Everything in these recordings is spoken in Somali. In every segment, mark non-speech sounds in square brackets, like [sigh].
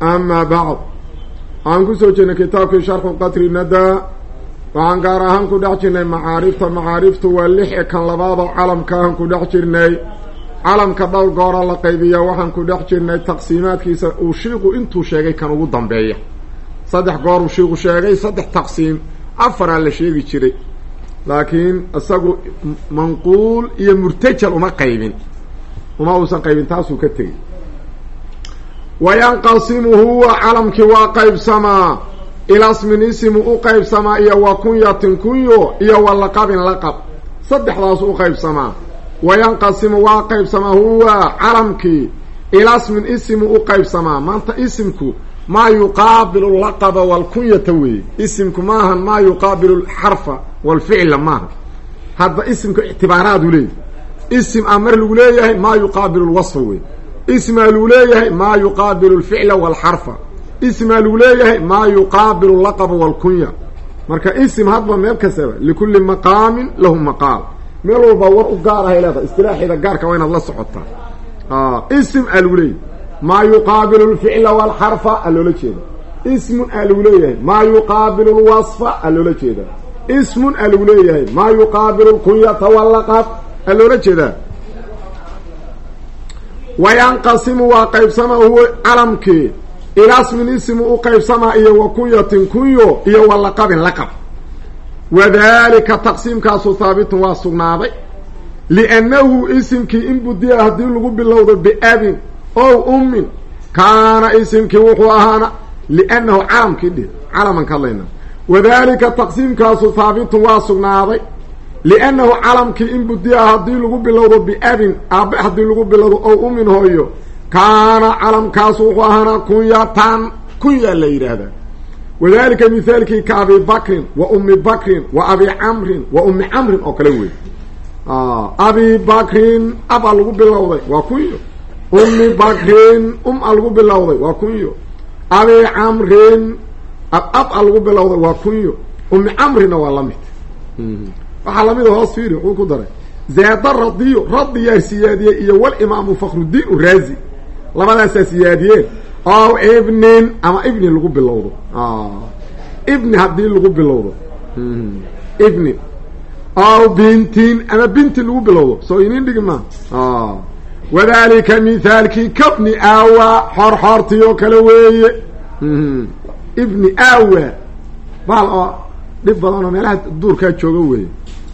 amaa bacd waxaan ku soo jirnay kitaabkii sharxu qatri nadaa waxaan gaar ahaan ku dhex jirnay macaarifta macaariftu waa lixe kan labaadoo calamka ahan ku dhex jirnay calamka dhowr goora la qaybiya waxaan ku dhex jirnay taqsiimaadkiisa uu shiiqu intuu sheegay kan ugu dambeeya saddex goor uu shiiqu sheegay saddex taqsiim afaraa la sheegi jiray laakiin isagu manquul iyo murtajal uma qaybin uma uusan qaybin taasuu ka tegey wayanqasimu huwa calamkii waa qaybsamaa ilasmin isimu u qaybsamaa iyo wa kunyatin kunyo iyo wa laqabin laqab saddexdaas u qaybsamaa wayanqasimu waa qaybsamaa huwa calamkii ilasmin isimu u qaybsamaa maanta isimku maa yuqaabilu laqaba walkunyata weeye isimku maahan maa yuqaabilu lxarfa walficla maaha hadda isimka ictibaaraadu leeyahy isim a mar lagu leeyahay maa yuqaabilu lwasfa wey ismaa lagu leeyahay maa yuqaabilu lficla walxarfa. Ismaa lagu leeyahay maa yuqaabilu laqaba walkunya. Marka isim hadba meel kastaba likulli maqaamin lahu maqaal. Meel walba war u gaar ahay leedahay istilaaxeeda gaarka waa inaad la socotaa. Isim aa lagu leeyahay maa yuqaabilu lficla walxarfa a loola jeeda ismun aa lagu leeyahay maa yuqaabilu lwasfa a loola jeeda ismun aa lagu leeyahay maa yuqaabilu lkunyata walaqab a loola jeedaa wayanqasimu waa qaybsamaa huwa calamkii ilasmin isimu u qaybsamaa iyo wa kunyatin kunyo iyo wa laqabin laqab. Wadalika taqsiimkaasu haabitun waa sugnaaday. Liannahu isimkii in budiya haddii lagu bilowdo biabin ow ummin kaana isimkii wuxuu ahaana liannahu calamkii dhih calaman ka hadlayna wadalika taqsiimkaasu haabitun waa sugnaaday liannahu calamkii in budiya haddii lagu bilowdo biabin aabe haddii lagu bilowdo ow umin hooyo kaana calamkaasu wuxuu ahaanaa kunyatan kunyaa la yidhaahdaa wadalika mithaalkii ka abi bakrin wa ummi bakrin wa abi camrin wa ummi camrin oo kale wey abi bakrin abaa lagu bilowday waa kunyo ummi bakrin um a lagu bilowday waa kunyo abi camrin ab ab a lagu bilowday waa kunyo ummi camrina waa la mid waxaa lamida hoos fiiri wuxuu ku daray zaada radiyo radiyaa siyaadiyey iyo walimaamu fakrudiin uraazi labadaasaa siyaadiyeen. Ow ibnin ama ibni lagu bilowdo. Ibni haddii lagu bilowdo. Ibni. Ow bintin ama binti lagu bilowdo. Soo inin dhigi maa wadalika mithaalkii kabni awa xorxoortii oo kale weeye. Ibni awa baal oo dhib badan oo meelaha duurkaa jooga weeye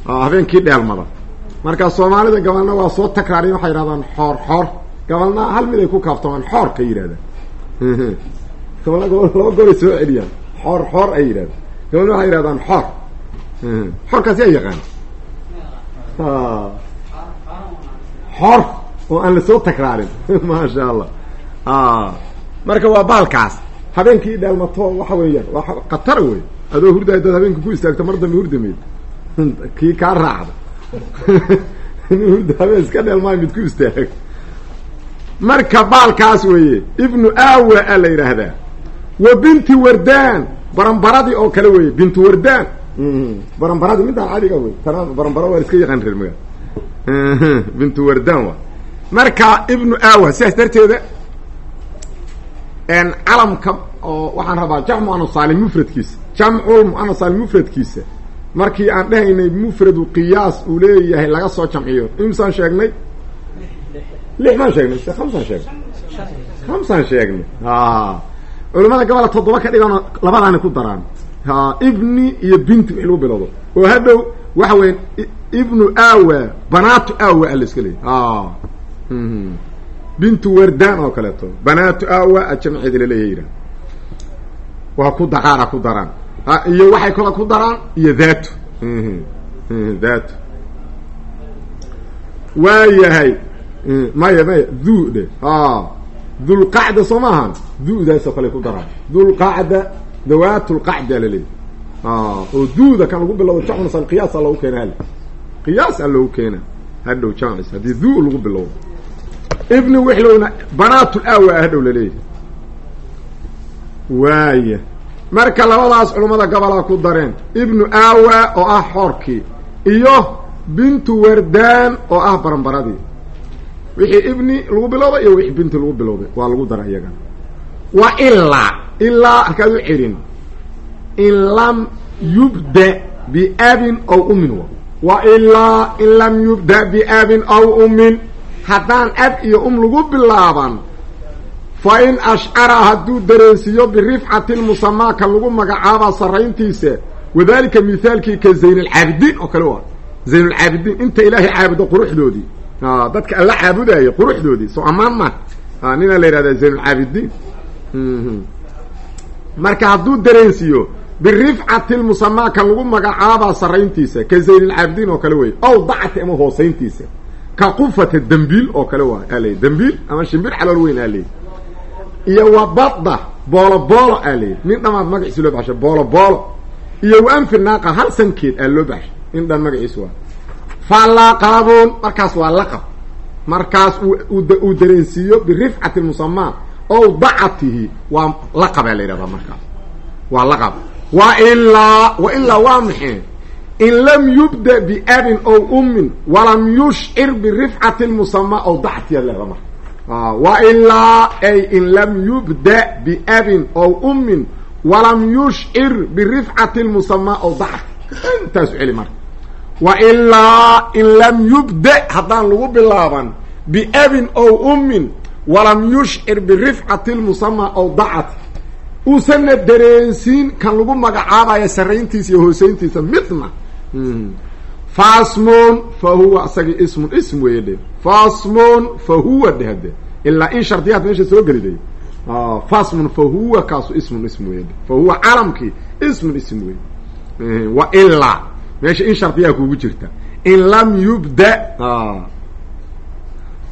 habeenkii dheelmada marka soomaalida gabalna waa soo takraariyen waxay yidhahdaan xoor xoor. Gabalna hal mid ay ku kaaftamaan xoor ka yidhahdaan. [laughs] Gabalna gobol laba goray soo celiyaan xoor xoor ay yidhahdaan. Gabalna waxay yidhahdaan xoor. [laughs] Xoorkaas yaa yaqaan [laughs] xoor oo aan la soo takraarin. Maasha allah marka waa baalkaas. Habeenkii dheelmato waxa weeyaan waa khatara wey adoo hurdaay dad habeenka ku istaagto mar dambe hurdameyd kii kaa raacda habeen iska dheelmaayo mid ku istaag. Marka baalkaas weeye ibnu awa a la yidhaahdaa wa binti wardaan. Baranbaradii oo kale weeye bintu wardaan. Baranbaradii midaan cadiga wey tana baranbara waa iska yaqaan reer magaa bintu wardaan wa marka ibnu awa sidaas darteeda calamka oo waxaan rabaa jamcu anusaalim mufradkiisa. Jamcul muanasaalim mufradkiisa markii aan dhahaynay mufradu qiyaas uu leeyahay laga soo jamciyo. Imsaan sheegnay? Lix maan sheegnay se hamsaan sheegnay. Hamsaan sheegnay. Culimada gabola toddoba ka dhigan labadaani ku daraan. Ibni iyo binti wix lagu bilowdo oo hadhow waxa weya ibnu awa banaatu awa a la iska leeyay. Bintu wardaan oo kaleeto. Banaatu awa a jamceeda yidhah waa ku daraana ku daraan iyo waxay kala ku daraan iyo dhaato dhaato waa yahay maya maya dhu dhe dulqacda soo maahan du-daasoo kale ku daraa dulqacda dawaat lqacda laleeyahy oo duuda kan lagu bilowdo jamcunasal qiyaasa loogu keena hal qiyaas a loogu keena hadhow jamcis haddii du lagu bilowdo ibni wixlowna banaatul awa hadhow laleeyahy waaya marka labadaas culummada gobolaa ku dareen. Ibnu awa oo ah xoorkii iyo bintu wardaan oo ah baranbaradii. Wixii ibni lagu bilowday iyo wixii binti lagu bilowday waa lagu dara iyagana. Wa ilaa ilaa halkaad u celin in lam yubda biabin aw umin wa. Ilaa in lam yubda biabin aw umin. Haddaan ab iyo um lagu bilaaban fa in ashcara hadduu dareensiiyo birifcati lmusamaa kan lagu magacaaba sarrayntiisa wadalika mithaalkii ka zaynalcaabidiin oo kale waa. Zaynulcaabidiin inta ilaahay caabudo quruxdoodii. Dadka alla caabudaayo quruxdoodii. Soo ammaan ma. Ninaa la yihahdaa zaynulcaabidiin marka hadduu dareensiiyo birifcati lmusamaa kan lagu magacaaba sarrayntiisa ka zaynalcaabidiin oo kale wey. Ow dacti ama hoosayntiisa. Ka qufata dembiil oo kale waa. Aa dembiil ama shimbir calool weyn aa iyo wa badda boolo boolo aa leeyahy nin dhamaad magaciisi loo baxshay boolo boolo. Iyo wa anfi naaqa hal sankeed aa loo baxshay nin dhan magaciisu waa. Fa laqabun markaas waa laqab. Markaas uu dareensiiyo birifcati lmusamaa ow dacatihi waa laqabaa la yidhahdaa markaas. Waa laqab. Wa ilaa wa ilaa waa maxay? In lam yubda biabin ow ummin walam yushcir birifcati lmusamaa ow dacatiya leeda marka wa ilaa ay in lam yubda biabin ow ummin walam yushcir birifcati lmusamaa ow dacati intaasu celi marka wa ilaa in lam yubda haddaan lagu bilaaban biabin ow ummin walam yushcir birifcati lmusamaa ow dacati uusanna dareensiin kan lagu magacaabayo sarrayntiisa iyo hooseyntiisa midna fasmun fa huwa isagii ismun ism weeye dhe fasmun fa huwa dheh de ilaa in shardiyaad meesha soo geli day fasmun fa huwa kaasu ismun ism weye dhe fa huwa calamkii ismun ism weye wa ilaa meesha in shardiyaa kugu jirta. In lam yubda.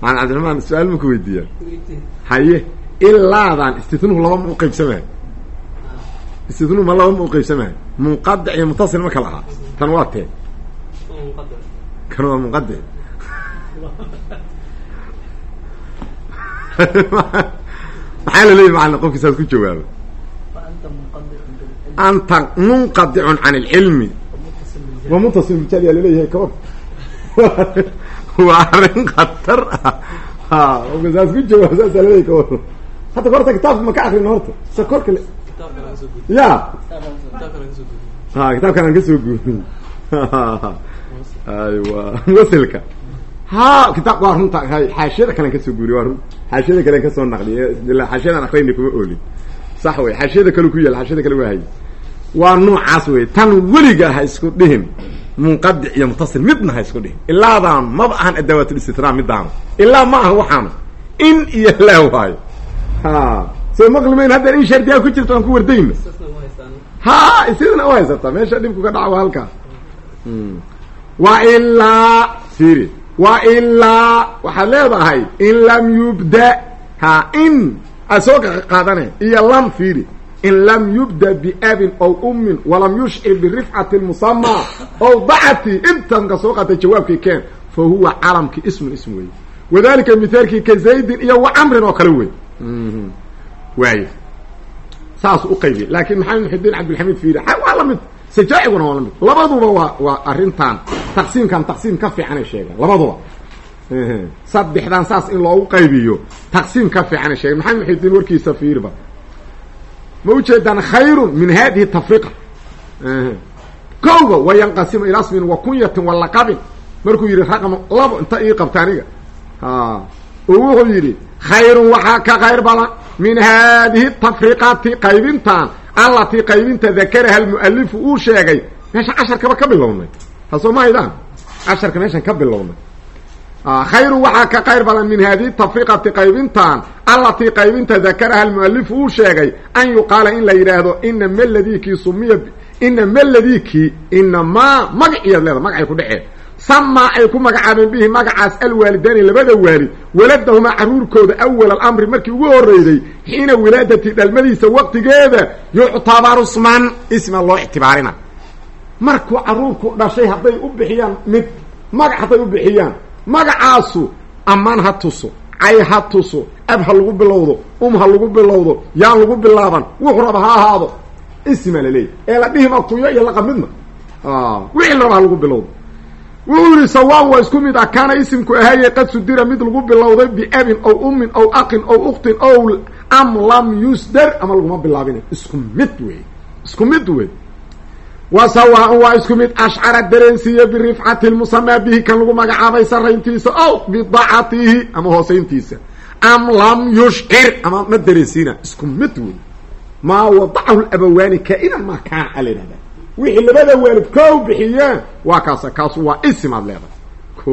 Maan cabdiraxmaan su'aal ma ku weydiiyaa haye ilaadan istitnuhu laba ma u qaybsamayo istitnuhu ma laba ma u qaybsamayo munqadic iyo mutasil ma kala tan waa tee kan waa munqadic maxaa la leeyahy macalin qofki saas ku jawaabo anta munqadicun can alcilmi wa mutasil bijal yaa la leeyahay kabar waa arrin khatar ah ha saas ku jawaabo saasaa la leeyahay kabar hadda horta kitaabka ma ka akrina horta sa korka le ya ha kitaabkan aan ka soo guurin aywa. [laughs] Musilka ha kitaab waa runta. Hay xaashiyada kalean ka soo guuriy waa run. Xaashiyada kalean ka soo naqliy ila xaashiyadaan akrayna kuma oolin. Sax wey xaashiyada kale ku yaal xaashiyada kale waa hay waa noocaas wey tan weliga ha isku dhihin. Munqadic iyo mutasil midna ha isku dhihin. Ilaadaan maba ahan adawaatlistitraa midaana ilaa ma aha waxaana in iyo laa waayo ha. Soo maqlimayn haddaan in shardiyaa ku jirto aan ku wardayna ha sidana u haysataa meesha dhibku ka dhaca waa halkaa wa ilaa firi wa ilaa waxaad leedahay in lam yubda ha in aad soo qaadane iyo lam fiiri in lam yubda biabin ow ummin walam yushcir birifcati lmusamaa ow dacati intan ka soo qaatay jawaabkii keen fa huwa calamkii ismun ism wey wadalika mithaalkii ka zaydin iyo wa camrin oo kale wey waay saas u qaybiy laakin maxamed muxidiin cabdilxamiid fiiri waa la mid sajaaciguna waa labaduba waa waa arrintan taqsiimkan taqsiim ka fiicanay sheegaan labaduba. Saddexdan saas in loogu qaybiyo taqsiim ka fiicanay sheegan. Maxamed muxidiin warkiisa fiiriba ma ujeedaan khayrun min hadihi tafriqa kowga wayanqasimu ilaa smin wa kunyatin wa laqabin. Markuu yidhi raqam labo inta ii qabta aniga. Oo wuxuu yidhi khayrun waxaa ka khayr badan min haadihi tafriqati qaybintan allatii qaybinta dakaraha almualifu uu sheegay meesha casharkaba ka bilownay. Hasoo ma haydaan casharka meeshan ka bilownay. Khayrun waxaa ka khayr badan min haadihi tafriqati qaybintan allatii qaybinta dakaraha almualifu uu sheegay an yuqaala in la yidhaahdo inama ladikii sumiya inama ladikii inamaa magaciyaad leeda magacay ku dhacee samaa ay ku magacaabeen bihi magacaas alwaalidaani labada waalid waladahumaa caruurkooda awal alamri markii ugu horreeyey xiina wilaadati dhalmadiisa waqtigeeda yuctabaru sman isma loo ictibaarina. Markuu caruurku dhashay hadday u bixiyaan mid magac hadday u bixiyaan magacaasu ammaan ha tuso cay ha tuso ab ha lagu bilowdo um ha lagu bilowdo yaan lagu bilaaban wuxuu raba ha ahaado isma laleeyahy ee la dhihima kuyo iyo laqab midna wixii la raba ha lagu bilowdo wuxuu yihi sawaan waa isku mid ah kaana isimku ahaaye qad sudira mid lagu bilowday biabin ow ummin ow aqin ow uktin ow am lam yusdar. Ama laguma bilaabina isku mid wey. Isku mid wey. Wa sawaan waa isku mid ashcara dareensiiye birifcati lmusamaa bihi kan lagu magacaabay sarayntiisa ow bidacatihi ama hoosayntiisa am lam yushcir ama ma dareensiina. Isku mid wey. Maa wadacahu labawaani kainan maa kaana a la yidhahda wixii labada waalid koo bixiyeen waa kaasa kaasu waa isim aad leedahay. Ko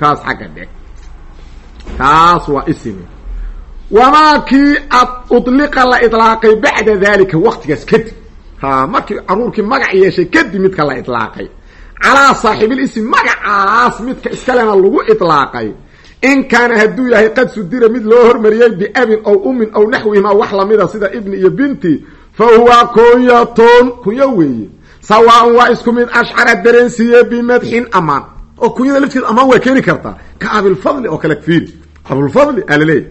kaas xagga dheg. Kaas waa isime wamaa kii ad udliqa la idlaaqay bacda dalika waktigaas kadib. Ha markii caruurkii magac yeeshay kadib midka la idlaaqay calaa saaxiibil ism magacaas midka iskalena lagu idlaaqay in kaana hadduu yahay qad sudira mid loo hormariyey biabin ow ummin ow naxwihima wax lamida sida ibni iyo binti fa huwa kunyatun kunyo weeye sawaan waa isku mid ashcara dareensiiye bimadxin amaan oo kunyada lafteeda amaan waa keeni kartaa ka abilfadli oo kale fiiri abulfadli alaleey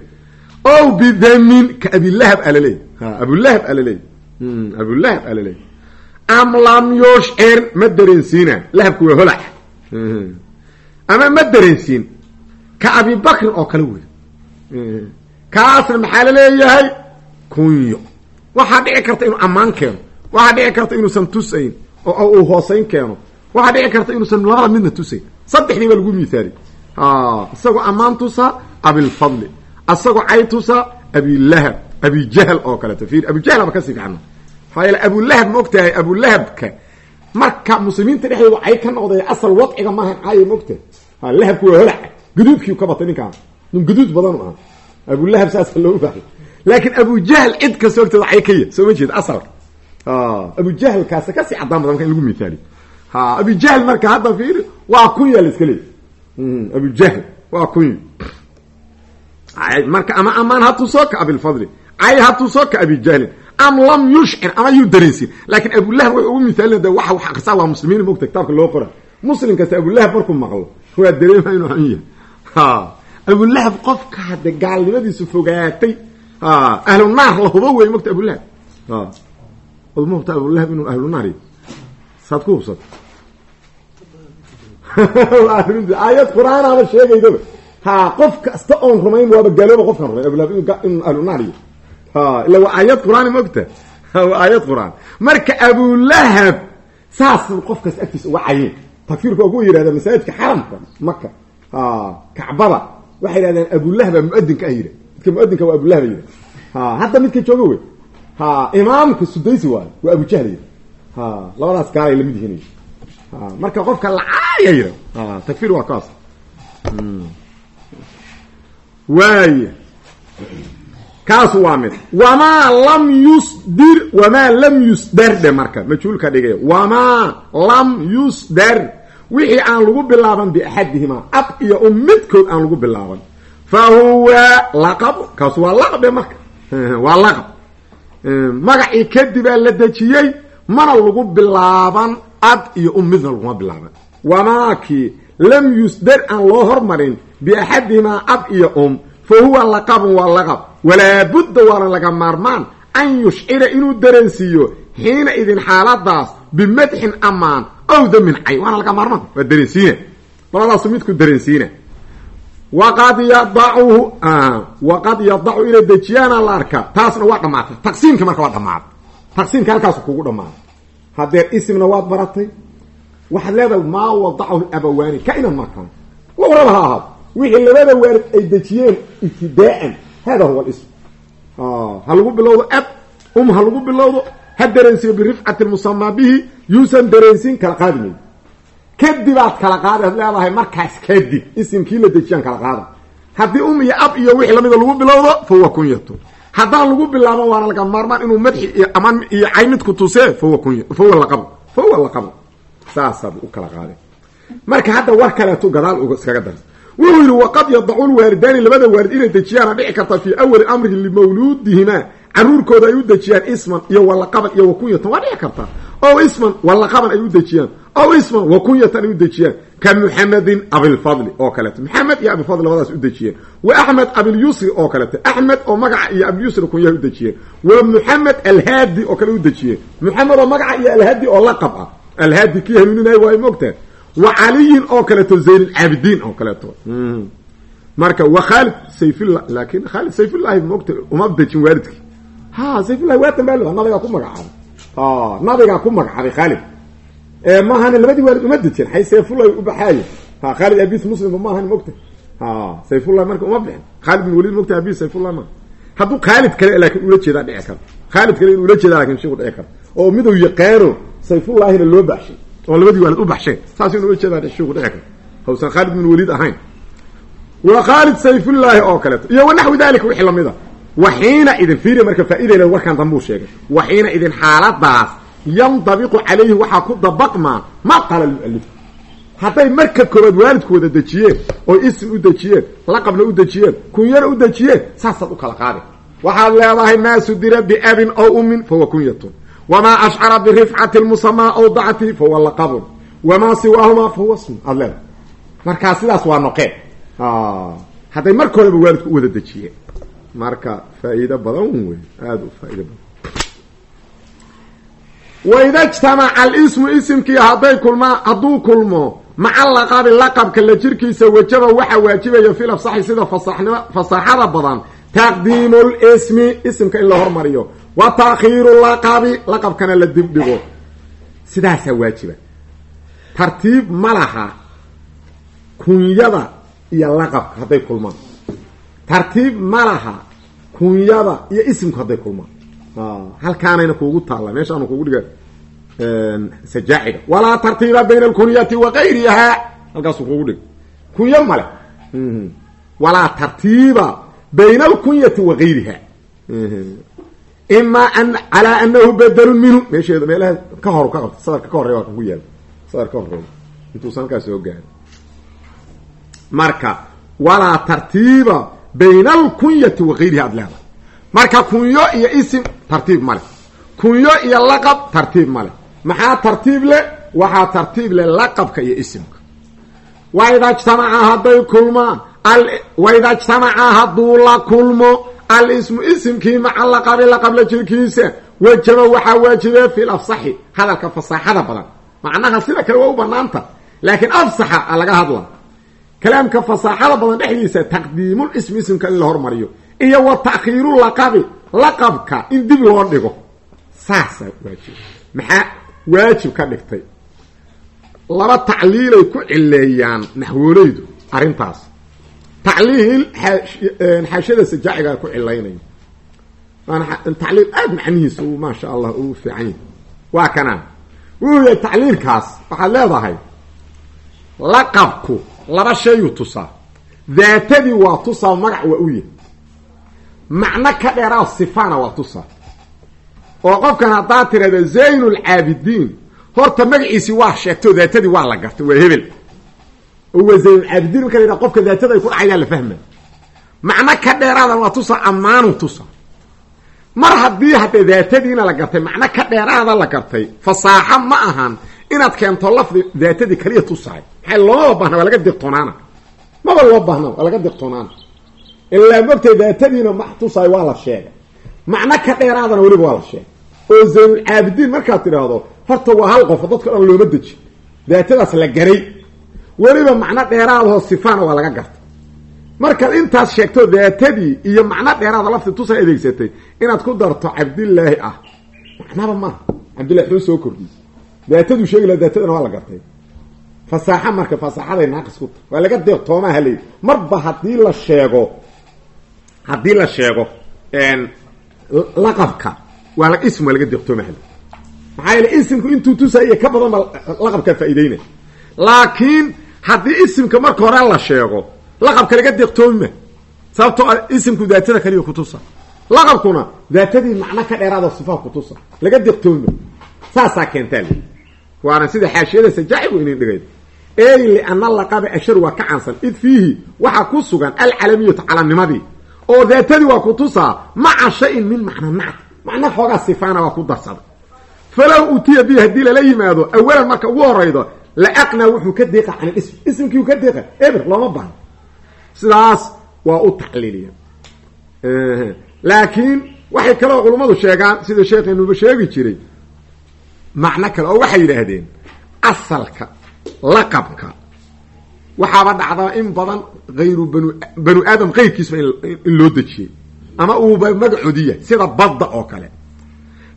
o bidamin ka abilahab alaleey abulahab alaleey abulahab alaleey am lam yushcir ma dareensiina lahabku waa holac ama ma dareensiin ka abibakrin oo kale wey kaasna maxaa la leeyahay kunyo waxaa dhici karta inuu ammaan keeno waxaa dhici karta inuusan tusayn oo uu hoosayn keeno waxaa dhici karta inuusan labada midna tusayn saddexdii baa lagu mihaali isagoo ammaan tusa abilfadli isagoo cay tusa abilahab abijahl oo kaleeto fiir abijahl aba ka sii fiicna maxaa yeele abulahab ma ogtahay abulahabka marka muslimiinta dhexdooda cay ka noqday asal wadciga maaha caaya ma ogtahay. Lahabku waa holac. Gaduudkii ka batay ninkaan. Nin gaduud badanu aha abulahab saasa loo bahay laakiin abujahl cid kasta ogteeda cay ka ya soo ma jeeda asalka abujahlkaasa ka sii cadaan badan marka in lagu mihaaliyo ha abujahl marka hadda fiiri waa kunya la iska leey abujahl waa kunya marka ama amaan ha tuso ka abilfadli cay ha tuso ka abijahlin am lam yushcir ama yuu dareensin laakiin abulahab way ugu mihaalin de waxa wax akrisaa waa muslimiin mogta kitaabka loo qora muslim kasta abulahab markuu maqlo waa dareema inuu xun yahay ha abulahab qofka hadde gaalnimadiisu fogaatay ahlu naar la hubo wey mogta abulahab ma hubta abulahab inuu ahlu naar saad ku hubsata aayad qur'aanaba sheegaydaba ha qof kasta oon rumayn waaba gaalooba qofkaan rumay abulahab inuu ahlu naar yahy ha ila waa aayad qur'aan mogta waa aayad qur'aan marka abulahab saas qof kasta agtiisa uga cayeen takfiirku waa kuwa yidhahdaa masaajidka xaramka maka kacbada waxay yidhahdeen abulahaba muadinka ah yidha midka muadinka waa abulahaba yidha ha hadda midka jooga wey ha imaamka sudaysi waayo waa yidha ha labadaas gaalay la mid yihiin. Ha marka qofka lacaaya yidha takfiir waa kaas. Waaya kaasu waa mid. Wamaa lam yusdir wamaa lam yusdar dhe marka. Majhuulka dhigay. Wamaa lam yusdar. Wixii aan lagu bilaaban biaxadihima ab iyo um midkood aan lagu bilaaban. Fa huwa laqab kaasu waa laqabe marka. Waa laqab [laughs] magacii kadibaa la dejiyey mana lagu bilaaban ab iyo um midna laguma bilaaban. Wamaakii lam yusdar aan loo hormarin biaxadihimaa ab iyo um fa huwa laqabun waa laqab. Walaa budda waana laga maarmaan an yushcira inuu dareensiiyo xiina idin xaaladaas bimadxin amaan ow damin cay waana laga maarmaan waa dareensiina labadaasu midku dareensiina waqad yadacuhu waqad yadacu inay dejiyaana la arkaa taasna waa dhamaatay taqsiimki marka waa dhamaaday taqsiimka halkaasu kugu dhamaaday hadeer isimna waad baratay waxaad leedahay maa wadacahu abawaani kainan makaan waraba ha ahaado wixii labada waalid ay dejiyeen ibtidaaan hada huwa lism ha lagu bilowdo ab um ha lagu bilowdo ha dareensiyo birifcati musamaa bihi yuusan dareensin kala qaadi kadibaad kala qaadi ad leedahay markaas kadib isimkii la dejiyaan kala qaada haddii um iyo ab iyo wixii lamida lagu bilowdo fa huwa kunyatu haddaan lagu bilaaban waana laga maarmaan inuu madxi iyo amaan iyo cay midku tusee fahuwa kuny fa huwa laqab fa huwa laqab saasaad u kala qaadeen marka hadda war kaleetu gadaal iskaga dar. Wuxuu yidhi waqad yadacu lwaalidaani labada waalid inay dejiyaana dhici karta fii awali amrihi limawluudihimaa caruurkooda ay u dejiyaan isman iyo walaqaban iyo wakunyatan waa dhici karta ow isman walaqaban ay u dejiyaan. Ow isman wakunyatan ay u dejiyaan. Ka muxamedin abilfadli oo kaleeto. Maxamed iyo abilfadli labadaas u dejiyeen. Wa axmed abilyusri oo kaleeto. Axmed oo magaca iyo abilyusri kunyaha u dejiyeen. Wa muxamed alhaadi oo kale u dejiyeen. Muxamed oo magaca iyo alhaadi oo laqab ah. Alhaadi kii hanuuninaya waa mogtaha wa caliyin oo kaleeto zaynulcaabidiin oo kaleeto. Marka wa khaalid sayfillah laakin khaalid sayfillahi mogta uma dejin waalidki ha sayfillahi waa dambaal nabigaa ku magacaabay nabigaa ku magacaabay khaalid maahani labadii waalid uma dejin. Hay sayfullahi u baxaayo. Ha khaalid abis muslimba maahani mogta ha sayfullahi marka uma bixin. Khaalid bin walid mogta abis sayfullah ma hadduu khaalid kale laakin ula jeedaa dhici karo. Khaalid kale in ula jeedaa laakiin shiku dhici karo. Oo miduu yaqaano sayfullahina loo baxshay. Oo labadii waalid u baxsheen saas inu ula jeedaa shiku dhici karo. Hawsan khaalid bin walid ahayn. Wa khaalid sayfullaahi oo kaleeto. Iyo wanaxwi dalika wixii la mid a wa xiina idin fiiri marka faa-idayla warkaan dambuu sheegay. Wa xiina idin xaaladaas yandabiqu calayhi waxaa ku dabaqmaa ma qaala lmualif hadday marka koobaad waalidku wada dejiyeen oo isim u dejiyeen laqabna u dejiyeen kunyana u dejiyeen saasaad u kala qaadi. Waxaad leedahay maa sudira biabin ow ummin fahuwa kunyatun. Wamaa ashcara birifcati lmusamaa aw dactihi fahuwa laqabun. Wamaa siwaahumaa fahuwa smu aad leedahay. Markaa sidaas waa noqeen. Hadday marka horeba waalidku u wada dejiyeen marka faa-iido badan wey aada u faa-ido badan. Waida jtamaca alismu isimkii hadday kulmaa hadduu kulmo maca laqabi laqabka la jirkiisa wajaba waxaa waajibaya fil afsaxi sida fasaxnimo fasaaxada badan taqdiimu lismi isimka in la hormariyo. Wa taakhiiru laqabi laqabkana la dibdhigo. Sidaasaa waajiba. Tartiib ma laha kunyada iyo laqabka hadday kulmaan tartiib ma laha. Kunyada iyo isimku hadday kulmaan halkaanayna kuugu taalla. Meeshaanu kugu dhiga sajaaciga. Walaa tartiiba bayna alkunyati wa gayrihaa halkaasuu kugu dhig kunyo male walaa tartiiba bayna alkunyati wa gayriha. Ima an calaa anahu bedelun minhu. Meesheeda meelaha ka hor ka qabta sadarka ka horreya waa kan ku yaalla sadar ka soo gaari marka walaa tartiiba bayna alkunyati wa gayriha ad leedahay marka kunyo iyo isim tartiib male kunyo iyo laqab tartiib male maxaa tartiib leh? Waxaa tartiib leh laqabka iyo isimka. Waida jtamaca hadday kulmaan waida jtamaca hadduu la kulmo alismu isimkii maca laqabi laqabla jirkiisa wajaba waxaa waajibe fi lafsaxi hadalka fasaaxada badan. Macnaha sida kale waa u banaanta laakiin afsaxa a hadla kalaamka fasaaxada badan dhexdiisa taqdiimul ismi isimka in la hormariyo iyo wa ta'khiiru laqabi laqabka in dib loo dhigo. Saasaa waajib. Maxaa waajib ka dhigtay? Laba tacliilay ku cileeyaan naxwooleydu arrintaas. Tacliil xaashiyada sajaaciga ku cilaynaya tacliil aada macnihiisa uu maasha allah uu fiican yahay. Waa kanaa wuxuu yahay tacliilkaas waxaad leedahay laqabku laba shayuu tusaa. Daatadii waa tusaa magac waa u yahay macno ka dheeraa sifaana waa tusaa. Oo qofkan haddaad tirahdo zaynulcaabidiin horta magaciisii waa sheegto daatadii waa la gartay waa hebel. Oo waa zaynulcaabidiin marka la yidhaha qofka daatada ay ku dhacayaa la fahma. Macno ka dheeraadan waa tusaa ammaanu tusa mar haddii haddee daatadiina la gartay macno ka dheeraada la gartay fasaaxo ma ahan inaad keento lafdi daatadii kaliya tusahay maxay loomaba baahna waa laga diqtoonaana maba loo baahna waa laga diqtoonaana ilaa mogtay daatadiina ma tusahay waa la sheegay. Macno ka dheeraadana weliba waa la sheegay. Oo zaynulcaabidiin markaad tidhaahdo horta waa hal qofo dadka dhan looma deji. Daatadaas la garay. Weliba macno dheeraadahoo sifaana waa laga gartay. Markaad intaas sheegto daatadii iyo macno dheeraada lafti tusa adeegsatay inaad ku darto cabdillaahi ah. Macnaba maaha cabdillahi xuu soo kordhiyey. Daataduu sheegi laha daatadana waa la gartay fasaaxa marka fasaaxaday naaqis ku waa laga deeqtoomaa haley marba haddii la sheego haddii la sheego laqabka waa la ism waa laga deeqtooma haley maxaa yeele isimku intuu tusaya ka badan ba laqabkaa laakiin haddii isimka marka hore la sheego laqabka laga deeqtoomima sababtoo isimku daatada kaliya kutusa laqabkuna daatadii macno ka dheeraado sifaa kutusa laga deeqtoomima saasaa keentaa le waana sida xaashiyada sajaacigu inin dhigay ey liana laqaba ashar waa ka cansan id fiihi waxaa ku sugan alcalamiyatu calamnimadii oo daatadii waa ku tusaa maca shayin min macna nacti macna xoogaa sifaana waa ku darsada. Falow utiya bi haddii lala yimaado awalan marka ugu horaydo laaqnaa wuxuu ka deeqa can ism ismkii ka deeqa eber looma baahno sidaas waa u tacliiliya. Laakiin waxay kaloo culummadu sheegaan sida sheekeenuba sheegi jiray macno kale oo waxay yidhaahdeen asalka laqabka. Waxaaba dhacdaa in badan hayru banu banu aadam qeyrkiisba in loo dejiyey. Ama uuba magacoodiya sida badda oo kale.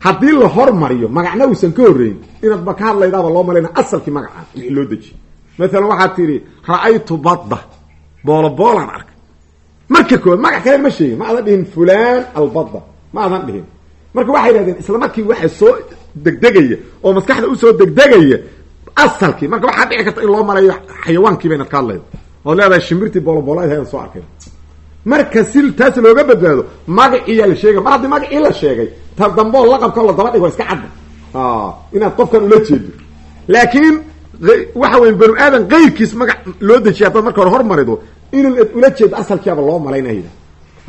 Haddii la hormariyo magacna uusan ka horreyn inaadba ka hadlaydaaba loo malayna asalkii magacaa wixii loo dejiyey. Maalan waxaad tidhi ra'aytu badda boolo boolaan arkay marka kood magac kale ma sheegin ma adan dhihin fulan albadda ma adan dhihin. Marka waxay yidhahdeen isla markii waxa soo degdegaya oo maskaxda u soo degdegaya asalkii marka waxaa dhici karta in loo malayo xayawaankiiba inaad ka hadlaydo ood leedahay shimbirtii booloboolayd hayan soo arkay marka si taas looga badbaado magaciiyaa la sheegay. Mar haddii magacii la sheegay ta damboo laqabka la daba dhigo iska cadda. Inaad qofkan ula jeedo. Laakiin waxa weya banu aadan keyrkiis magac loo dejiya haddaad marka hore hormarido inaad ula jeedo asalkiiaba loo malaynaya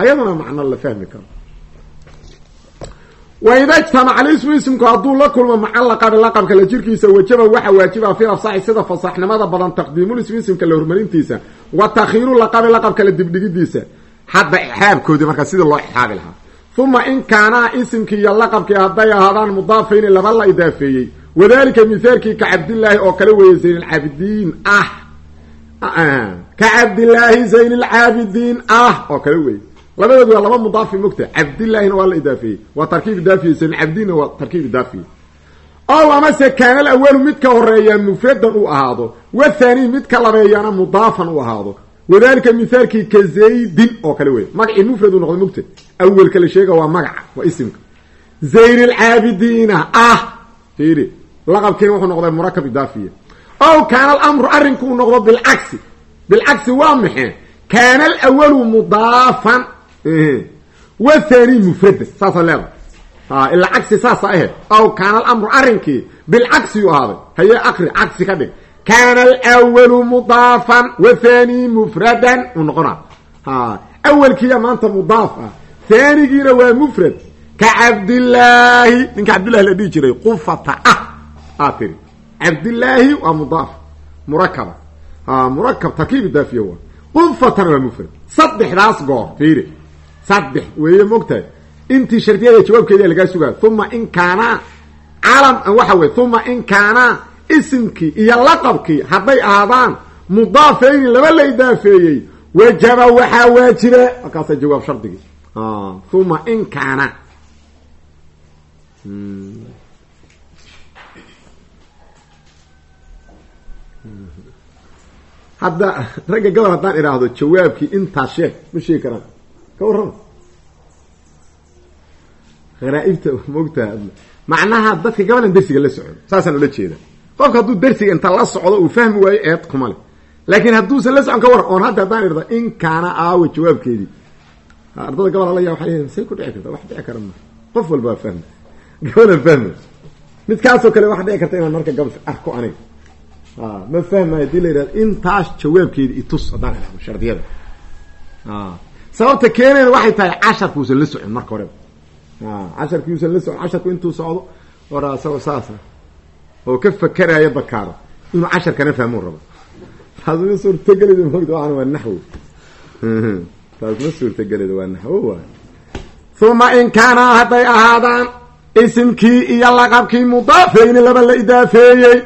ayadana macno la fahmi karo waida ijtamaca lismu ismku hadduu la kulmo maca laqabi laqabka la jirkiisa wajaba waxa waajiba fi afsaxi sida fasaxnimada badan taqdiimulismi ismka la horumarintiisa wa takhiiru laqabi laqabka la dibdhigidiisa. Hadda ixraabkoodii markaa sida loo ixraabi lahaa. Uma in kaanaa isimkii iyo laqabkii hadday ahaadaan mudaafayni laba la idaafeeyey. Wadalika mithaalkii ka cabdillaahi oo kale weeye zayn alcaabidiin ah ka cabdillaahi zayn alcaabidiin ah oo kale weeye labadoodi waa laba mudaafi mogta cabdillaahina waa la idaafeeyey waa tarkiib idaafiye zayn cabdiinna waa tarkiib idaafiye ow amase kaana alawalu mid ka horreeya mufradan uu ahaado. Wathani mid ka labeeyana mudaafan uu ahaado. Wadalika mithaalkii ka zaydin oo kale wey magacii mufrad uu noqday mugta awelka la sheega waa magaca waa isimka. Zayn alcaabidiina ah fiiri laqabkiina wuxuu noqday murakab idaafiya ow kaana alamru arrinku uu noqdo bilcagsi. Bilcagsi waa maxay kaana alawalu mudaafan wathani mufradan saasaa leedahay. Ilaa cagsi saasa ahe. Ow kaana alamru arrinkii bilcagsi uu ahaaday. Haye akri cagsi ka dhig. Kaana alwalu mudaafan wathani mufradan uu noqona awelkiiya maanta mudaaf ah. Haanigiina waa mufrad. Ka cabdillaahi ninka cabdillahi la dhihi jiray qufata ah. Aa tiri. Cabdillaahi waa mudaaf. Murakaba murakab tarkiib idaafiya waa. Qufatana waa mufrad. Saddexdaas goor fiiri saddex weeye mogtahay intii shardiyada jawaabkeedia lagaa sugaa uma in kaana calam waxa wey uma in kaana isimkii iyo laqabkii hadday ahaadaan mudaafayni laba la idaafeeyey wajaba waxaa waajiba markaasa jawaab shardigii. Uma in kaana. Hadda ragga gobol haddaan idhaahdo jawaabkii intaas sheeg ma sheegi karaan ka warrama haraaibta mogtaa macnaha dadka gabalan dersiga la socon saasaan ula jeeda qofka hadduu dersiga inta la socdo uu fahmi waayo eed kuma le laakiin hadduusan la socon ka waran oon hadda haddaan idhahdo in kaana aawa jawaabkeedii. Ardada gobol ala ya waay say ku dhici karta wax dhici kara ma. Qof walba waa fahma gabalan fahma midkaasoo kale waxa dhici karta inaan marka gabal arko aniga. Ma fahmayo haddii la yidhahdo intaas jawaabkeedi itus haddaan idhahdo shardiyada sababta keenayna waxay tahay casharkuusan la socon marka horeba casharkiusan la socon casharku intuu socdo ora isagoo saasa oo ka fakeraayo bakaaro inuu casharkana fahmuu rabo. Taas ma suurtagelida mogta waxan waa naxwo taas ma suurtagelida waa naxwo waay uma in kaana hadday ahaadaan isimkii iyo laqabkii mudaafayni laba la idaafeeyey.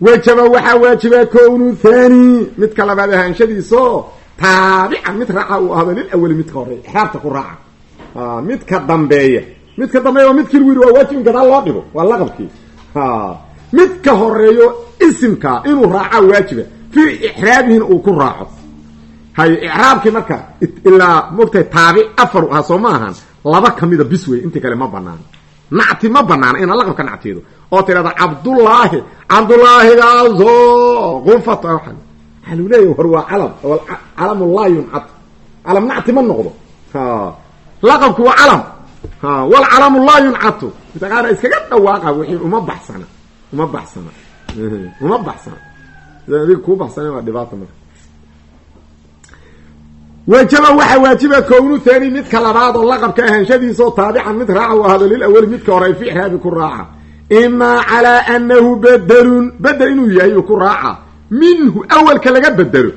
Wajaba waxaa waajiba kownu thani midka labaad ahaanshadiisao taabican mid raaca uu ahdo lil awali midka horreeya exraabta ku raaca. Midka dambeeya. Midka dambeeya waa midkii lgu yiri waa waajib gadaal loo dhigo waa laqabkii. Midka horeeyo isimka inuu raaca waajiba fii ixraabihina uu ku raaco. Hay icraabkii marka ilaa mogtahay taabic afar ah soo ma ahan. Laba kamida bis wey intii kale ma banaano nacti ma banaana inaad laqabka nactido oo tirahda cabdullaahi cabdullaahigaaso qufat waxaa lu war waa calam calamu laa yuncad calam nacti ma noqdo. Laqabku waa calam. Walcalamu laa yuncatu mitaqaana iskaga dhawaaqa wixii uma baxsana. Uma baxsana. Uma baxsana. Adiga kuu baxsana waa dhibaata marka. Wajaba waxaa waajiba kownu thani midka labaad oo laqabka ahaanshadiisaoo taabican mid raaca u ahado lil awali midka hore fi ixraabi ku raaca. Imaa calaa anahu bedelun bedel inuu yahay uu ku raaca minhu awalka laga bedelo.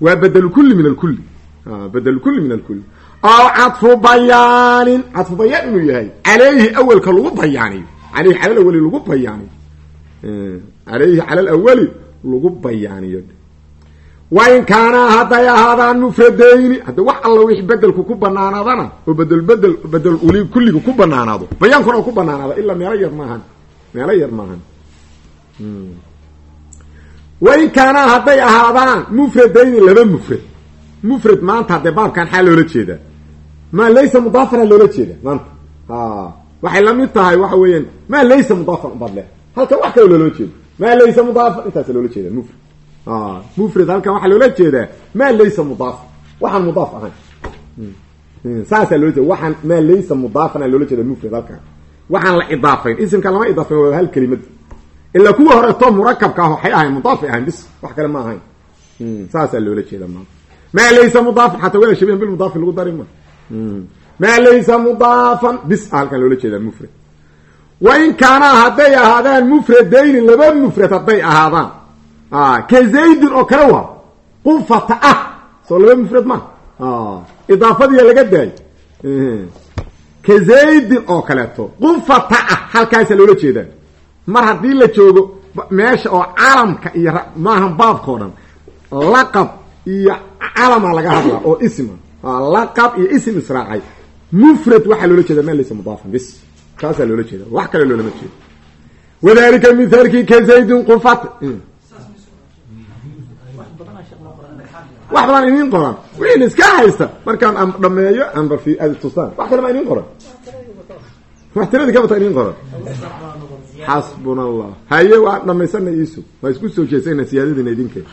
Waa bedel kulli min alkulli. Bedel kulli min alkulli. Aw cadfu bayaanin cadfu bayaan inuu yahay. Caleyhi awalka lagu bayaaniyo. Aleyhi cala alawali lagu bayaaniyo. Caleyhi cala alawali lagu bayaaniyo. Wain kaanaa hadday ahaadaan mufradayni hadda wax alla wixii bedelku ku banaanaadana oo bedel bedel bedel uli kulliga ku banaanaado bayaankuna ku banaanaado ilaa meelo yar maahan. Meelo yar maahan wain kaanaa hadday ahaadaan mufradayni laba mufrad. Mufrad maanta haddee baabkan xaa loola jeedaa maa laysa mudaafana loola jeeda. Maanta. Waxay la mid tahay waxa weeyaan maa laysa mudaafan ubaad le halkan wax kalo loola jeedo maa laysa mudaafan intaasa loola jeeda mufrad. Mufrad halkan waxaa loola jeedaa maa laysa mudaafan. Waxaan mudaaf ahayn saasaa loola jeeda. Waxaan maa laysa mudaafana loola jeeda mufrad halkan. Waxaan la idaafayn isimka lama idaafayn waa hal kelimad ilaa kuwa horeeto murakabka ah waxay ahayn mudaafay ahayn bis wax kale ma ahayn. Saasaa loola jeeda ma maa laysa mudaafan xataa wala shabihan bilmudaafi lagu dari ma. Maa laysa mudaafan bis halkan loola jeedaa mufrad. Wain kaanaa hadday ahaadaan mufradayni laba mufrad hadday ahaadaan. Ka zaydin oo kale waa qufata ah soo laba mufrad ma. Idaafadiya laga daayo ka zaydin oo kaleeto qufata ah halkaasaa loola jeedaa mar haddii la joogo meesha oo calamka iyo maaha baabkao dhan laqab iyo calama laga hadlaa oo isma laqab iyo ism israacay. Mufrad waxaa loola jeeda ma laysa mudaafan bis. Kaasaa loola jeeda wax kale loolama jeedo. Wadalika mithaalkii ka zaydin qufat. Wax badan iniin qoran. Wiin iska haysta. Markaan aan dhameeyo aanba fi aad tustaan wax kale ma iniin qoran. Wax tiradii ka bata iniin qoran xasbuna allah haye waa dhamaysana iisu waa isku soo jeesana siyaadadiina idinkeen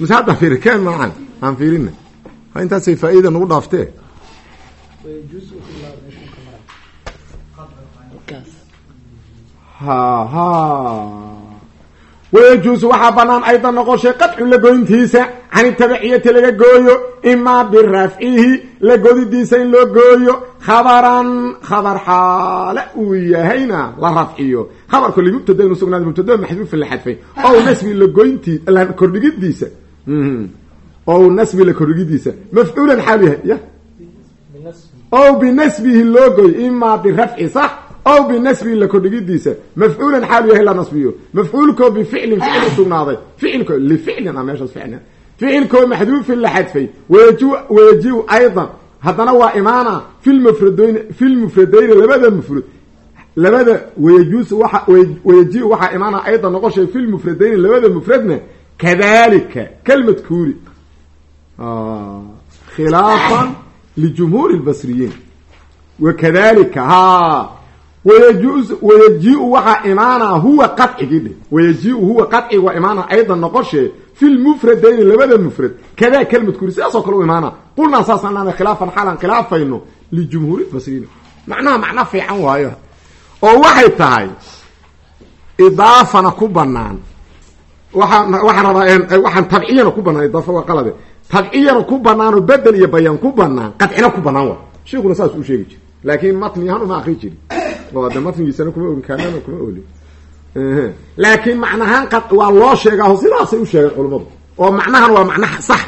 mise hadda fiirikeen maacan aan fiirina ha intaasay faa-ida nagu dhaaftee. Ha ha wayajuusu waxaa banaan aydan noqoshay qadcu la goyntiisa can tabaciyati laga gooyo imaa birafcihi la godidiisa in loo gooyo. Khabaran khabar xaale uu yahayna la rafciyo. Khabarka limubtada inu sugnaaday mubtada maxduufin la xadfay. Ow nasbi la goyntii la kordhigidiisa ow nasbi la kordhigidiisa mafcuulan xaal yahay ya? Ow binasbihi loo gooyo imaa birafci sax ow binasbihi la kordhigidiisa mafcuulan xaalu yahay la nasbiyo mafcuulkoo bificlin ficil usugnaaday ficilko lificlin a meeshaas ficlin ficilkoo maxduufin la xadfay wayaji-u aydan haddana waa imaana filmufradoyn filmufradayni labada mufrad labada wayajuusu waa wayaji-u waxaa imaana aydan noqoshay filmufradayni labada mufradna kadalika kalmadkuuri khilaafan lijumhuuri lbasriyiin wakadalika ha wayajuz wayaji-u waxaa imaana huwa qadcigii dhe wayaji-u huwa qadcigi waa imaana aydan noqoshe fi lmufradayni labada mufrad kadaa kelmadkuuri sidaasoo kale u imaana qulnaa saasaan khilaafan xaalan khilaafayno lijumhuuri lbasriyiin macnaha macno fiican waayo oo waxay tahay idaafana ku banaan waaa waxaan rabaa waxaan tabciyana ku banaan idaafa waa qalade tabciyana ku banaanoo bedel iyo bayaan ku banaan qadcina ku banaan wa sheikuna jiri laakiin matni ahaan uma oo de matnigiisana kuma ogin kaanana kuma olin laakiin macnahaan waa loo sheegaaho sidaasay u sheegeen culummadu oo macnahan waa macnaha sax.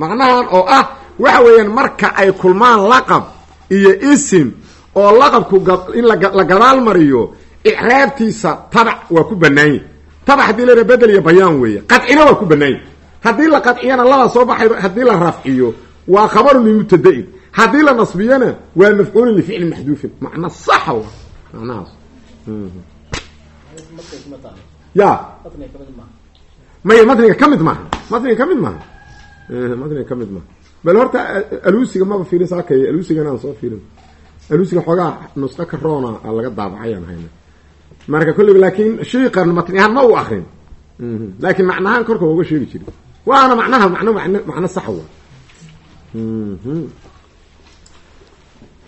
Macnahan oo ah waxa weeyaan marka ay kulmaan laqab iyo isim oo laqabku in la gadaal mariyo icraabtiisa tabac waa ku banaanye tabac haddii la bedel iyo bayaan weeye qadcina waa ku banaanye haddii la qadciyana laba soo baxay haddii la rafciyo waa khabarun limubtadain haddii la nasbiyana waa mafcuulun lificlin maxduufin. Macna saxa wa macnahaas. Ya. Maya matniga ka mid maaha. Matniga ka mid maaha. Matniga ka mid maaha. Bal horta aluusiga maba fiirin saakay aluusigana aan soo fiirin. Aluusiga xoogaa nusqo ka roona laga daabacayaan marka kolliba laakin shiiqan matni ahaan ma u akrin laakin macnahaan korka waa uga sheegi jiri waana macnaha man macno saxa wa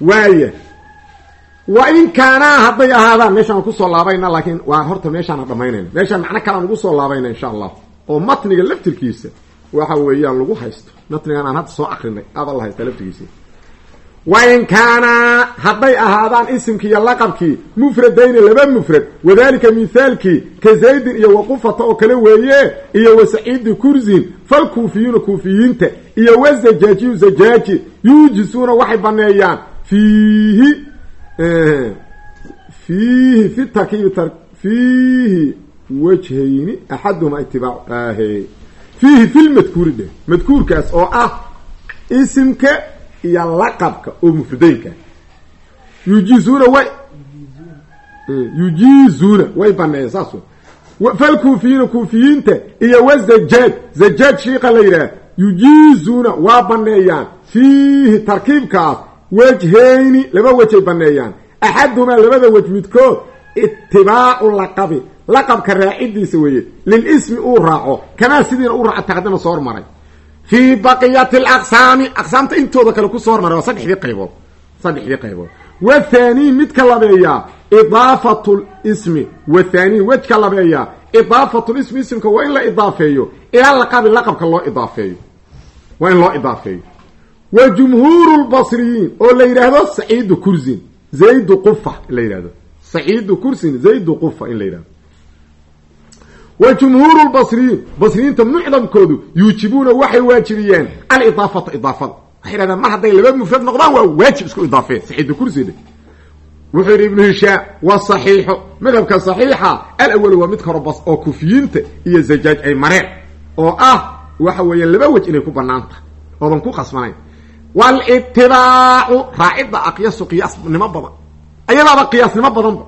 waaya wa in kaanaa hadday ahaadaan meeshaan ku soo laabayna laakiin waa horta meeshaana dhamaynayna meeshaan macno kalaan ugu soo laabayna insha allah oo matniga laftirkiisa waxa weeyaan lagu haysto. Matnigan aan hadda soo akrinay aba la haysta laftirkiisa. Wa in kaanaa hadday ahaadaan isimkii iyo laqabkii mufradayni laba mufrad. Wadalika mithaalkii ka zaydin iyo waqufata oo kale weeye iyo wa saciidi kursin falkuufiyuuna kuufiyiinta iyo wa zajaajiyu zajaaji. Yuujisuuna waxay baneeyaan fiihi fiihi fi tarkiibi fiihi wajhayni axaduhuma itibaac fiihi fi lmadkuuri dheh madkuurkaas oo ah isimka iyo laqabka oo mufradaynka yujiizuuna way yujiizuuna way baneeyeen saas falkuufiyiina kuufiyiinta iyo wazajaaj zajaaj shiiqa la yidhaah yujiizuuna waa baneeyaan fiihi tarkiibkaas wajhayni laba wejay baneeyaan. Axadumaa labada wej midkood itibaacu laqabi. Laqabka raacidiisa weeye lilismi uu raaco. Kamaa sidiina u raaca taqdima soo hormaray. Fii baqiyati alaqsaami aqsaamta intooda kale ku soo hormaray waa saddexdii qaybood. Saddexdii qaybood. Wathani midka labeeyaa idaafatu lismi wathani wejka labeeyaa idaafatu lismi isimka waa in la idaafeeyo ilaa laqabi laqabka loo idaafeeyo waa in loo idaafeeyo wa jumhuuru lbasriyiin oo la yidhaahdo saciidu kursin zaydu qufa in la yidhahdo saciidu kursin zaydu qufa in la yidhahdo wa jumhuuru lbasriyiin basriyiinta mucdamkoodu yuujibuuna waxay waajibiyeen alidaafata idaafada waxay yidhahdeen mar hadday laba mufrad noqdaan waa waajib isku idaafeen. Saciidu kursi wuxuu yidhi ibnu hishaam wa saxiixu madhabka saxiixa alawalu waa midka hore bas oo kufiyiinta iyo zajaaj ay mareen oo ah waxa weeyaan laba wej inay ku bannaan tahay oodan ku walitibaacu raacidda aqyasu qiyaasnimo badan ayadaaba qiyaasnimo badanba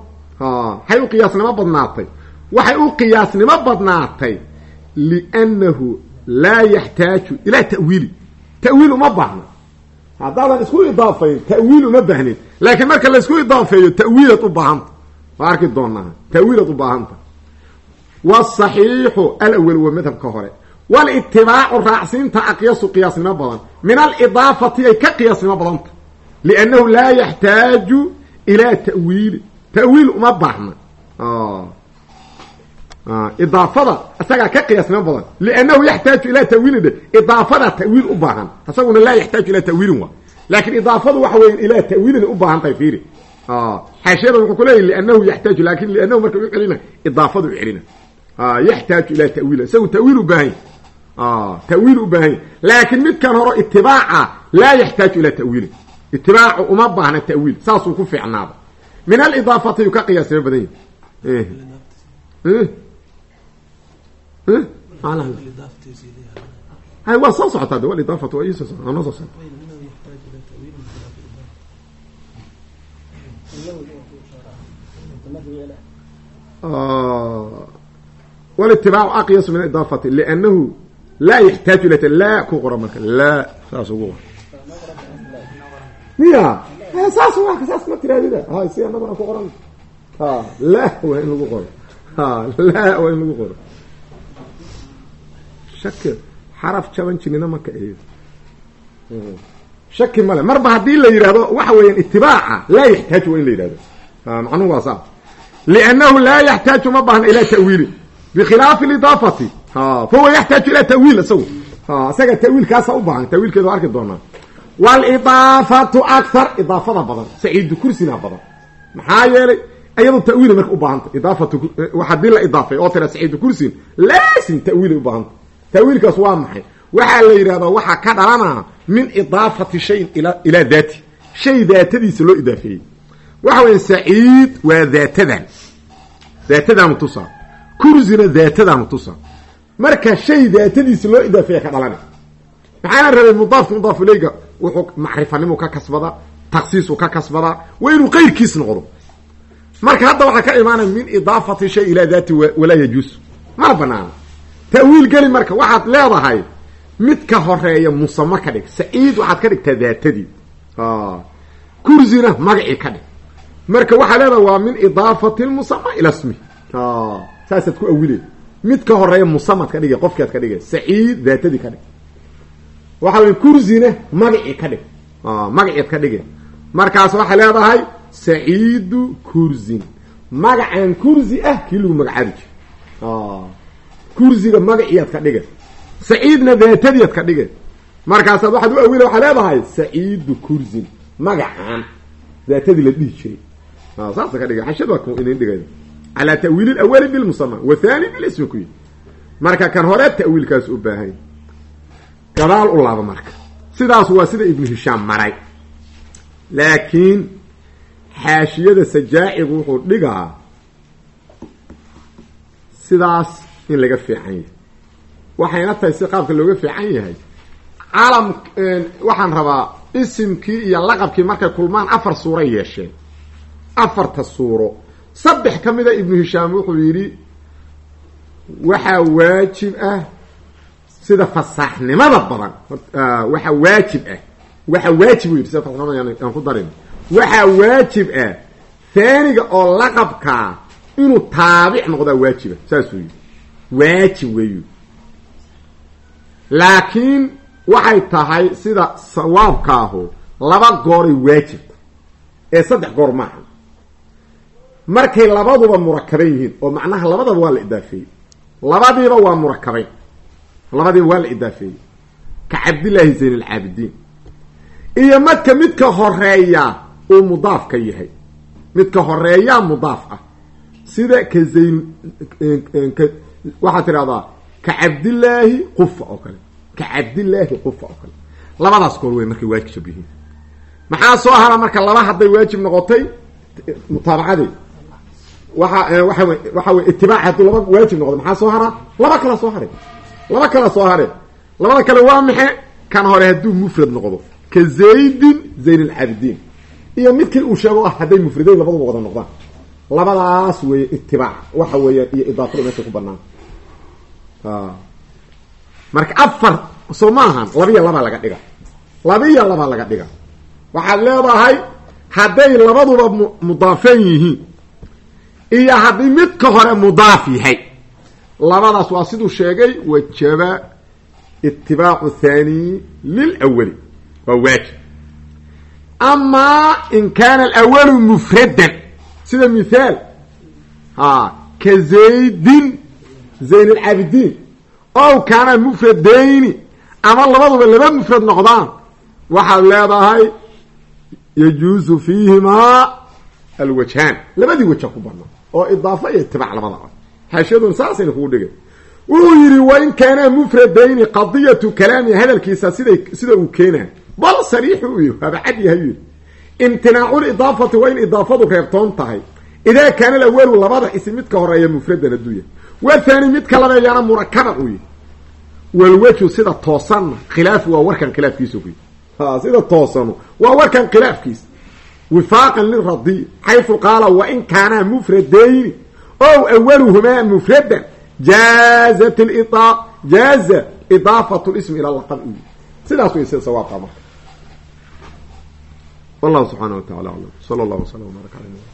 hay u qiyaasnimo badnaatay waxay u qiyaasnimo badnaatay liannahu laa yaxtaaju ilaa ta'wiili ta'wiil uma baahna haddaadan isku idaafayn ta'wiil uma baahnin laakiin marka laysku idaafeeyo ta'wiilad u baahanta waa arki doonaa ta'wiilad u baahanta wsaxiixu alawel waa madhabka hore walitibaacu raacsiinta aqyasu qiyaasnimo badan min alidaafati ay ka qiyaasnimo badanta liannahu laa yaxtaaju ilaa ta'wiili ta'wiil uma baahna idaafada isagaa ka qiyaasnimo badan liannahu yaxtaaju ilaa tawiilin dhe idaafada ta'wiil u baahan isaguna laa yaxtaaju ilaa tawiilin wa laakiin idaafadu waxa weya ilaa ta'wiilin u baahan tahay fiiri xaashiyada wuxuu ku leeyahy liannahu yaxtaaju laakiin liannahu marka tawiil u baahan laakiin midkan horo itibaaca laa yaxtaaju ilaa tawiilin itibaacu uma baahna tawiil saasuu ku fiicnaada min alidaafati yuu ka qiyaasnimo badan yahy hay waa soo socotaa de walidaafatu waa iisoo socota noo soo socota walitibaacu aqyasu min idaafati liannahu laa yaxtaaju ila laa ku qora marka laa saas ugu qor miya saas saas ma tiraadida hay si anaguna ku qoran laa waa in lagu qoro laa waa in lagu qoro shaki xaraf jaban jinina maka eeyo shaki male marba haddii la yidhahdo waxa weeyaan itibaaca laa yaxtaaju waa in la yidhahdo macnuhu waa saa liannahu laa yaxtaaju ma baahna ilaa ta'wiilin bikhilaafi fahuwa yaxtaaju ilaa tawiil isagu isaga tawiilkaasa u baahan tawiilkeeda waa arki doonaa. Walidaafatu akthar idaafada badan saciidu kursina badan. Maxaa yeelay ayadoo tawiila marka u baahanta idaafatu haddii la idaafay oo tira saciidu kursin laasim tawiilay u baahanta tawiilkaas waa maxay? Waxaa la yidhahdaa waxaa ka dhalanaa min idaafati shayin ila ilaa daati. Shay daatadiisa loo idaafeeyey. Waxa weya saciid waa daatadan. Daatadaanu tusaa. Kursina daatadaanu tusaa marka shay daatadiisa loo idaafeeya ka dhalana maxaana rabay mudaafka mudaaf ileyga wuxuu macrifanimuu ka kasbadaa taksiisuu ka kasbadaa waa inuu qeyrkiis noqdo. Marka hadda waxaa ka imaanaya min idaafati shay ilaa daati walaa yajuus. Mana banaana ta'wiil geli marka waxaad leedahay midka horreeya musamo ka dhig saciid waxaad ka dhigtaa daatadii kursina magacii ka dhig. Marka waxaa leedahay waa min idaafati lmusama ila smi saasaad ku awile midka horreeya musamaad ka dhigay qofkaad ka dhigay saciid daatadii ka dhig waxa wey kursina magacii ka dhig magaceed ka dhigay. Markaas waxay leedahay saciidu kursin. Magacaan kursi ah kii lagu magacaabi jira kursiga magaciyaad ka dhige saciidna daatadiiad ka dhige markaasaad waxaad u awila waxaa leedahay saciidu kursin. Magacaan daatadii la dhihi jiray. Saasa ka dhige xashad waa idin dhigay calaa ta'wiili lawali bilmusama wathani bilismi ku yii marka kan hore ta'wiilkaas u baahay gadaal u laaba marka sidaas waa sida ibnu hishaam maray laakiin xaashiyada sajaacigu wuxuu dhigaa sidaas in laga fiican yahay waxayna tahay si qaabka looga fiican yahay calam waxaan rabaa isimkii iyo laqabkii markay kulmaan afar suuray yeesheen afarta suuro saddex ka mida ibnu hishaam wuxuu yidhi waxaa waajib ah sida fasaaxnimada badan. Waxaa waajib ah waxaa waajib u yidhi sida fasaxnimada aan ku darin waxaa waajib ah haaniga oo laqabkaa inuu taabic noqdaa waajiba saasuu yidhi. Waajib weeyu. Laakiin waxay tahay sida sawaabkaahu laba gooray waajibta ee saddex goor maaha markay labaduba murakaban yihiin oo macnaha labadaba waa la idaafeeyey. Labadiiba waa murakabayn labadiiba waa la idaafeeyey. Ka cabdillaahi zayn alcaabidiin iyo marka midka horreeya uu mudaaf ka yahay. Midka horeeyaa mudaaf ah. Sida ka zayn waxaad tidhahdaa ka cabdillaahi qufa oo kale. Ka cabdillaahi qufa oo kale. Labadaas goor wey markay waajib yihiin. Maxaa soo hara marka laba hadday waajib noqotay? Mutaabacadii waa waa waxa wey itibaac hadduu laba waajib noqdo maxaa soo haraa? Laba kala soo hare laba kala soo hare labada kale waa maxe kan hore hadduu mufrad noqdo. Ka zaydin zayn alcaabidiin iyo midkii uu sheego ah hadday mufradayn labaduba wada noqdaan. Labadaas weeye itibaac. Waxa weeyaan iyo idaafada meesha ku banaan marka afar soo ma labiya labaa laga dhiga. Labiya labaa laga dhiga. Waxaad leedahay hadday labaduba mudaafeen yihiin iyo haddii midka hore mudaaf yahay. Labadaas waa siduu sheegay wajaba itibaacu thani lilawali waa waajib. Amaa in kaana alawalu mufradan sida mithaal a ka zaydin zayn alcaabidiin ow kaana mufradayni ama labaduba laba mufrad noqdaan waxaad leedahay yajuusu fiihimaa alwajhaan labadii waja ku oo idaafo iyo itibaac labada ah xaashiyaduna saasayna kugu dhigay. Wuxuu yidhi wain kaanaa mufradayni qadiyatu kalaami hadalkiisa siday sida uu keenaa bal sariixu u y waaba cad yahay yidhi. Imtinaaculidaafati waa in idaafadu reebtoon tahay. Idaa kaana alawalu labada isim midka horreeya mufradan hadduu yahay wathani midka labeeyaana murakaban uu yahay walwejhu sida toosanna khilaaf waa warkan khilaafkiisa ku sida toosanu waa warkan khilaafkiisa wifaaqan liradiy xaysu qaala wain kaanaa mufradayni ow awaluhumaa mufradan jaazat jaaza idaafat lismi ila laqab u yihi sidaas way sida sawaabka marka. Wallahu subxaana wa tacala aclam sala allah wslam wbaaraka ala